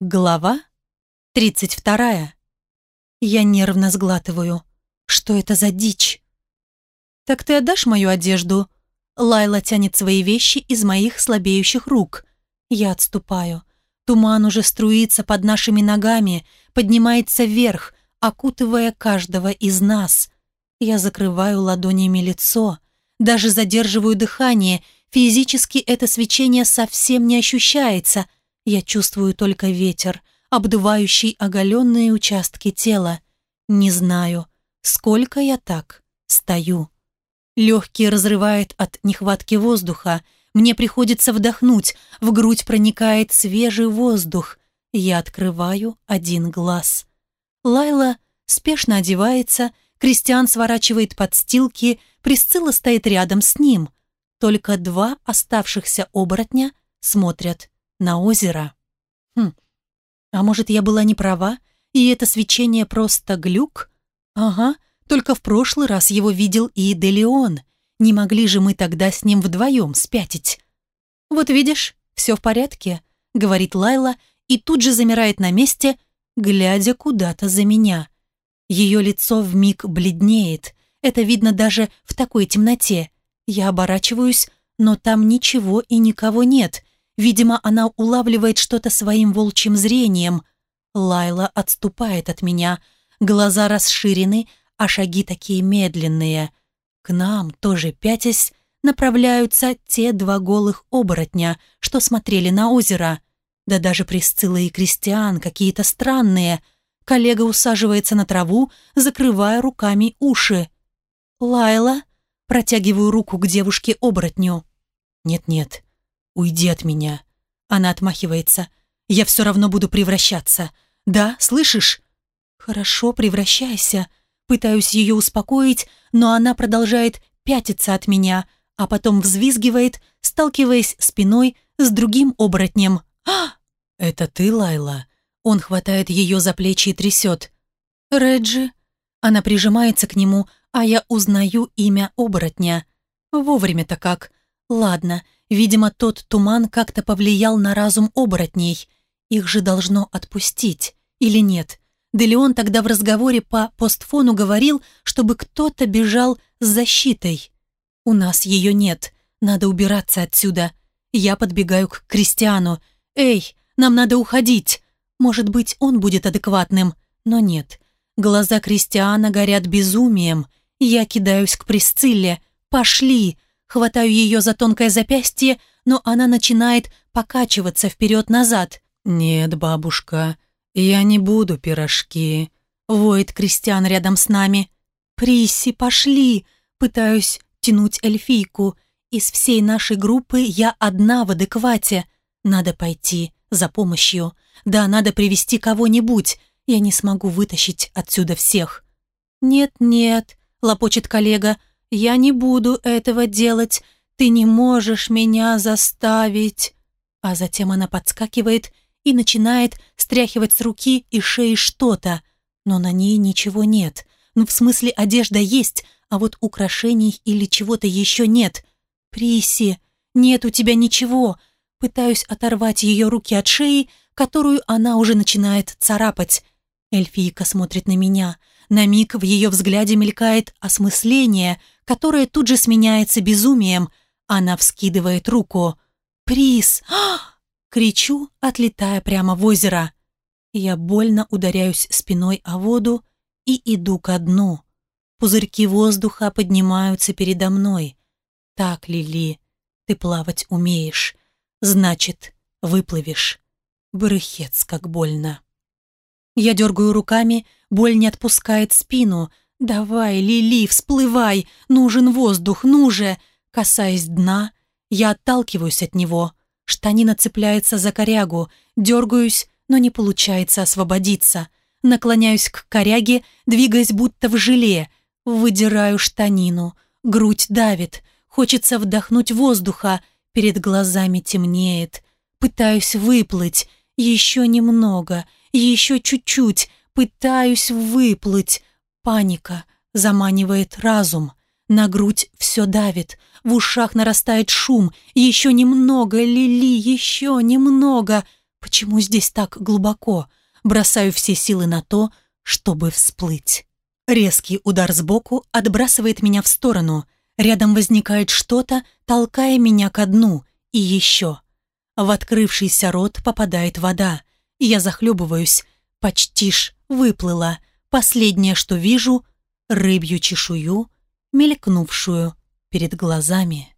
Глава 32. Я нервно сглатываю. Что это за дичь? «Так ты отдашь мою одежду?» Лайла тянет свои вещи из моих слабеющих рук. Я отступаю. Туман уже струится под нашими ногами, поднимается вверх, окутывая каждого из нас. Я закрываю ладонями лицо, даже задерживаю дыхание. Физически это свечение совсем не ощущается — я чувствую только ветер, обдувающий оголенные участки тела. Не знаю, сколько я так стою. Легкие разрывает от нехватки воздуха. Мне приходится вдохнуть, в грудь проникает свежий воздух. Я открываю один глаз. Лайла спешно одевается, Кристиан сворачивает подстилки, Присцилла стоит рядом с ним. Только два оставшихся оборотня смотрят на озеро. Хм, а может, я была не права, и это свечение просто глюк? Ага, только в прошлый раз его видел и Делеон. Не могли же мы тогда с ним вдвоем спятить. «Вот видишь, все в порядке», — говорит Лайла и тут же замирает на месте, глядя куда-то за меня. Ее лицо в миг бледнеет. Это видно даже в такой темноте. Я оборачиваюсь, но там ничего и никого нет. Видимо, она улавливает что-то своим волчьим зрением. Лайла отступает от меня. Глаза расширены, а шаги такие медленные. К нам, тоже пятясь, направляются те два голых оборотня, что смотрели на озеро. Да даже Присцилла и Кристиан какие-то странные. Коллега усаживается на траву, закрывая руками уши. «Лайла?» Протягиваю руку к девушке-оборотню. «Нет-нет, «Уйди от меня!» Она отмахивается. «Я все равно буду превращаться. Да, слышишь?» «Хорошо, превращайся». Пытаюсь ее успокоить, но она продолжает пятиться от меня, а потом взвизгивает, сталкиваясь спиной с другим оборотнем. «А!» «Это ты, Лайла?» Он хватает ее за плечи и трясет. «Реджи?» Она прижимается к нему, а я узнаю имя оборотня. Вовремя-то как. Ладно, Видимо, тот туман как-то повлиял на разум оборотней. Их же должно отпустить, или нет? Делеон тогда в разговоре по постфону говорил, чтобы кто-то бежал с защитой. «У нас ее нет. Надо убираться отсюда». Я подбегаю к Кристиану. «Эй, нам надо уходить!» Может быть, он будет адекватным, но нет. Глаза Кристиана горят безумием. Я кидаюсь к Присцилле. «Пошли!» хватаю ее за тонкое запястье, но она начинает покачиваться вперед-назад. «Нет, бабушка, я не буду пирожки», — воет Кристиан рядом с нами. «Приси, пошли!» — пытаюсь тянуть эльфийку. «Из всей нашей группы я одна в адеквате. Надо пойти за помощью. Да, надо привести кого-нибудь. Я не смогу вытащить отсюда всех». «Нет-нет», — лопочет коллега, — я не буду этого делать. Ты не можешь меня заставить. А затем она подскакивает и начинает стряхивать с руки и шеи что-то. Но на ней ничего нет. Ну, в смысле, одежда есть, а вот украшений или чего-то еще нет. Приси, нет у тебя ничего. Пытаюсь оторвать ее руки от шеи, которую она уже начинает царапать. Эльфийка смотрит на меня. На миг в ее взгляде мелькает осмысление, которое тут же сменяется безумием. Она вскидывает руку. «Приз!» Кричу, отлетая прямо в озеро. Я больно ударяюсь спиной о воду и иду ко дну. Пузырьки воздуха поднимаются передо мной. «Так, Лили, ты плавать умеешь. Значит, выплывешь». Брыхец, как больно. Я дергаю руками, боль не отпускает спину, Давай, Лили, всплывай! Нужен воздух, ну же! Касаясь дна, я отталкиваюсь от него. Штанина цепляется за корягу, дергаюсь, но не получается освободиться. Наклоняюсь к коряге, двигаясь будто в желе. Выдираю штанину. Грудь давит. Хочется вдохнуть воздуха. Перед глазами темнеет. Пытаюсь выплыть. Еще немного. Еще чуть-чуть. Пытаюсь выплыть Паника заманивает разум. На грудь все давит, в ушах нарастает шум. Еще немного, Лили, еще немного. Почему здесь так глубоко? Бросаю все силы на то, чтобы всплыть. Резкий удар сбоку отбрасывает меня в сторону. Рядом возникает что-то, толкая меня ко дну. И еще. В открывшийся рот попадает вода. Я захлебываюсь. Почти ж выплыла. Последнее, что вижу, рыбью чешую, мелькнувшую перед глазами.